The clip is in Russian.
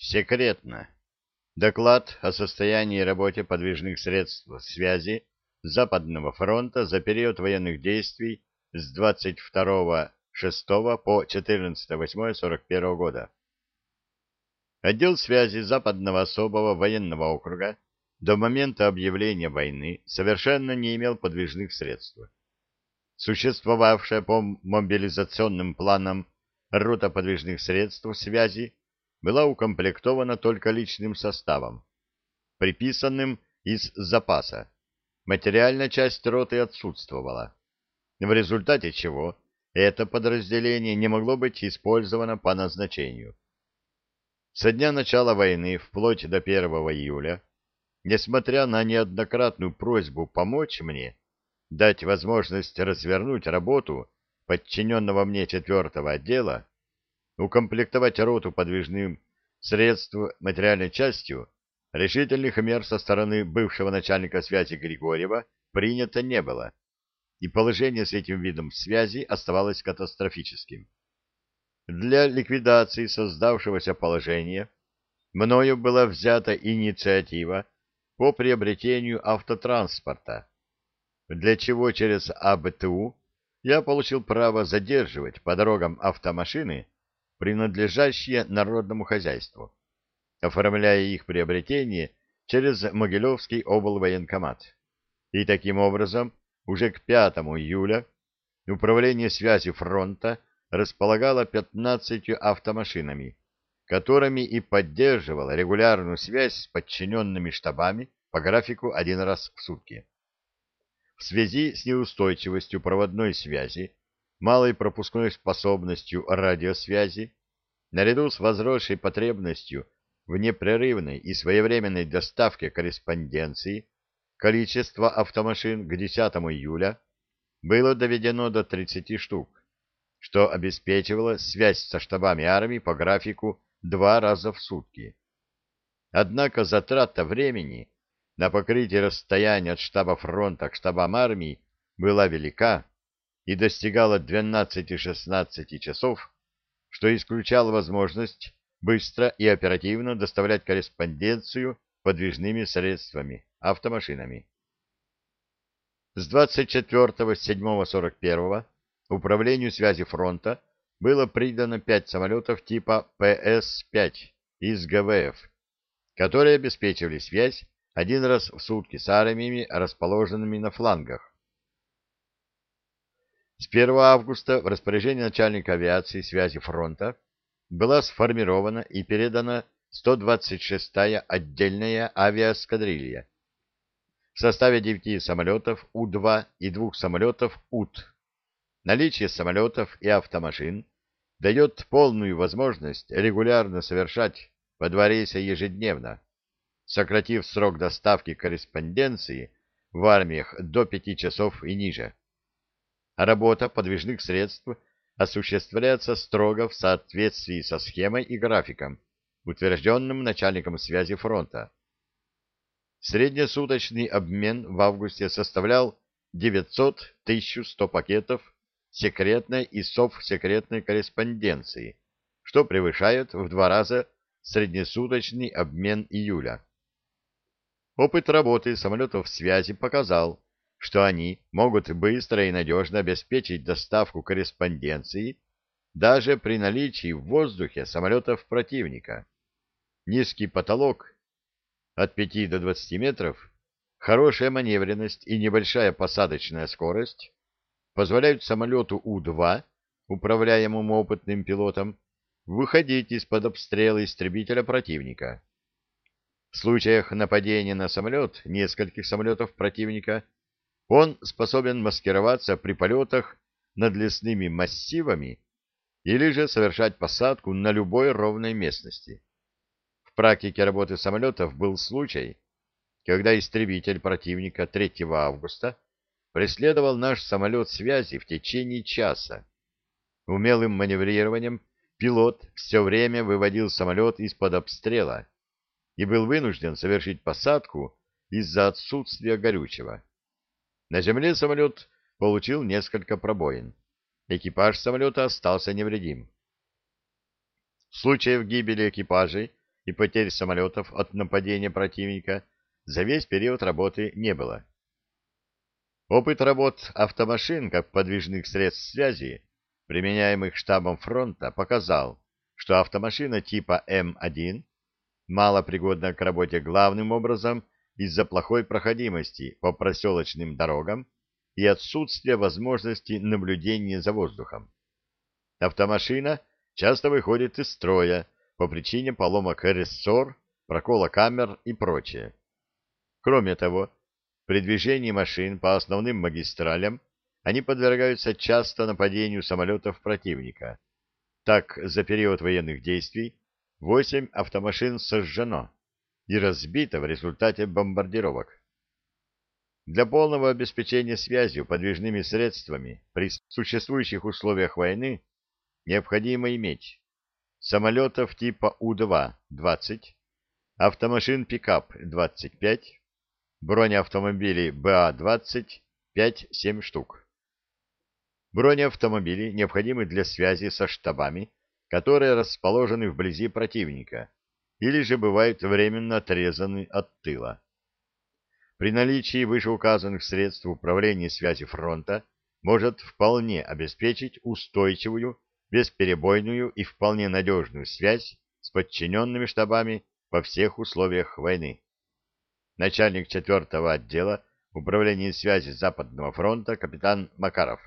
Секретно. Доклад о состоянии и работе подвижных средств связи Западного фронта за период военных действий с 22.06 по 14.08.41 года. Отдел связи Западного особого военного округа до момента объявления войны совершенно не имел подвижных средств. Существовавшая по мобилизационным планам рота подвижных средств связи была укомплектована только личным составом, приписанным из запаса. Материальная часть роты отсутствовала, в результате чего это подразделение не могло быть использовано по назначению. Со дня начала войны вплоть до 1 июля, несмотря на неоднократную просьбу помочь мне, дать возможность развернуть работу подчиненного мне четвертого отдела, укомплектовать роту подвижным средств материальной частью, решительных мер со стороны бывшего начальника связи Григорьева принято не было, и положение с этим видом связи оставалось катастрофическим. Для ликвидации создавшегося положения мною была взята инициатива по приобретению автотранспорта, для чего через АБТУ я получил право задерживать по дорогам автомашины, принадлежащие народному хозяйству, оформляя их приобретение через Могилевский облвоенкомат. И таким образом уже к 5 июля Управление связи фронта располагало 15 автомашинами, которыми и поддерживало регулярную связь с подчиненными штабами по графику один раз в сутки. В связи с неустойчивостью проводной связи, малой пропускной способностью радиосвязи, наряду с возросшей потребностью в непрерывной и своевременной доставке корреспонденции, количество автомашин к 10 июля было доведено до 30 штук, что обеспечивало связь со штабами армии по графику два раза в сутки. Однако затрата времени на покрытие расстояния от штаба фронта к штабам армии была велика и достигала 12-16 часов, что исключало возможность быстро и оперативно доставлять корреспонденцию подвижными средствами, автомашинами. С 24.07.41 Управлению связи фронта было придано пять самолетов типа ПС-5 из ГВФ, которые обеспечивали связь один раз в сутки с армиями, расположенными на флангах. С 1 августа в распоряжение начальника авиации связи фронта была сформирована и передана 126-я отдельная авиаскадрилья в составе 9 самолетов У-2 и двух самолетов УТ. Наличие самолетов и автомашин дает полную возможность регулярно совершать по два ежедневно, сократив срок доставки корреспонденции в армиях до 5 часов и ниже. Работа подвижных средств осуществляется строго в соответствии со схемой и графиком, утвержденным начальником связи фронта. Среднесуточный обмен в августе составлял 900-1100 пакетов секретной и совсекретной корреспонденции, что превышает в два раза среднесуточный обмен июля. Опыт работы самолетов связи показал, что они могут быстро и надежно обеспечить доставку корреспонденции даже при наличии в воздухе самолетов противника. Низкий потолок от 5 до 20 метров, хорошая маневренность и небольшая посадочная скорость позволяют самолету У-2, управляемому опытным пилотом, выходить из-под обстрела истребителя противника. В случаях нападения на самолет нескольких самолетов противника он способен маскироваться при полетах над лесными массивами или же совершать посадку на любой ровной местности. В практике работы самолетов был случай, когда истребитель противника 3 августа преследовал наш самолет связи в течение часа. Умелым маневрированием пилот все время выводил самолет из-под обстрела и был вынужден совершить посадку из-за отсутствия горючего. На земле самолет получил несколько пробоин. Экипаж самолета остался невредим. Случаев гибели экипажей и потерь самолетов от нападения противника за весь период работы не было. Опыт работ автомашин как подвижных средств связи, применяемых штабом фронта, показал, что автомашина типа М1 мало пригодна к работе главным образом из-за плохой проходимости по проселочным дорогам и отсутствия возможности наблюдения за воздухом. Автомашина часто выходит из строя по причине поломок рессор, прокола камер и прочее. Кроме того, при движении машин по основным магистралям они подвергаются часто нападению самолетов противника. Так, за период военных действий восемь автомашин сожжено и разбито в результате бомбардировок. Для полного обеспечения связью подвижными средствами при существующих условиях войны необходимо иметь самолетов типа У-2 – 20, автомашин-пикап – 25, Бронеавтомобили БА-20 5-7 штук. Бронеавтомобили необходимы для связи со штабами, которые расположены вблизи противника или же бывают временно отрезаны от тыла. При наличии вышеуказанных средств управления связи фронта может вполне обеспечить устойчивую, бесперебойную и вполне надежную связь с подчиненными штабами во всех условиях войны начальник четвертого отдела управления связи Западного фронта капитан Макаров.